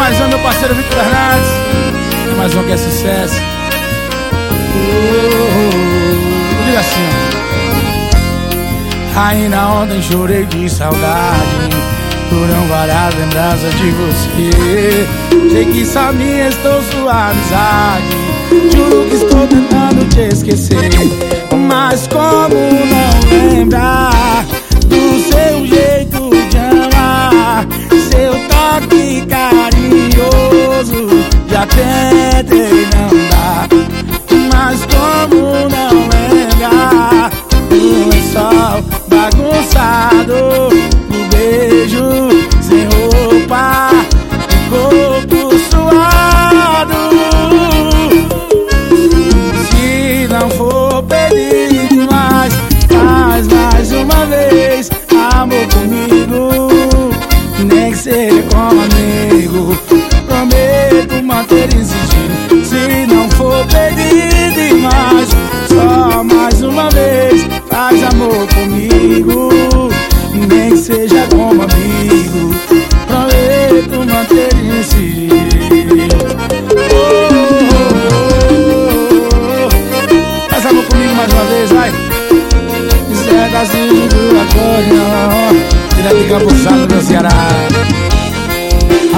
parceiro Vitor Fernandes. É mais um que é sucesso. Diga assim, ó. Ainda ontem chorei de saudade Foram várias lembranças de você Sei que só me estou sua amizade Juro que estou tentando te esquecer uma vez Faz amor comigo Nem que seja como amigo Prometo manter em sigilo oh, oh, oh, Faz amor comigo mais uma vez, vai. Zegazinho do acordeão Direto de Campo do Ceará.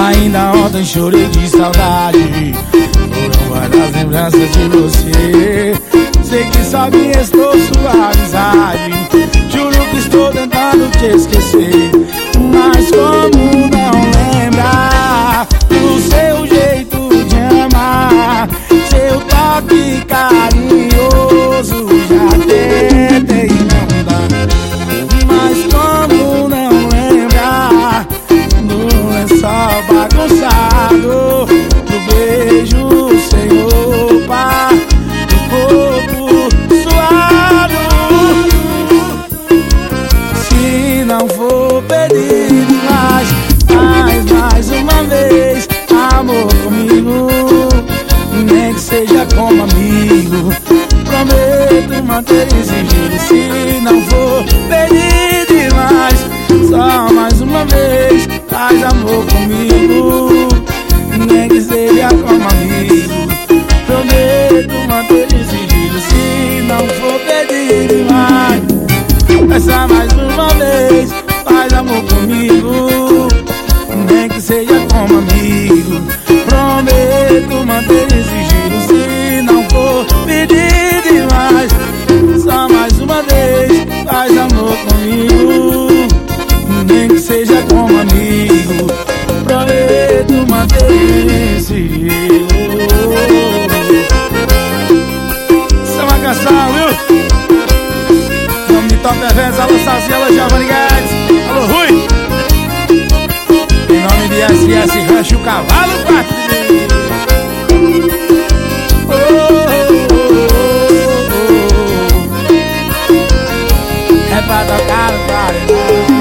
Ainda ontem chorei de saudade. Foram várias lembranças de você. Sei que só me estou te esquecer manter em sigilo Se não for pedir demais. Só mais uma vez Faz amor comigo. Nem que seja como amigo. Prometo manter em sigilo Se não for pedir demais. Peça mais uma vez Faz amor comigo. Nem que seja como amigo Neves, alô Salsinha, alô Giovanni Guedes, alô Rui. Em nome de SS Rancho Cavalo 4. Oh, oh, oh, é pra tocar no paredão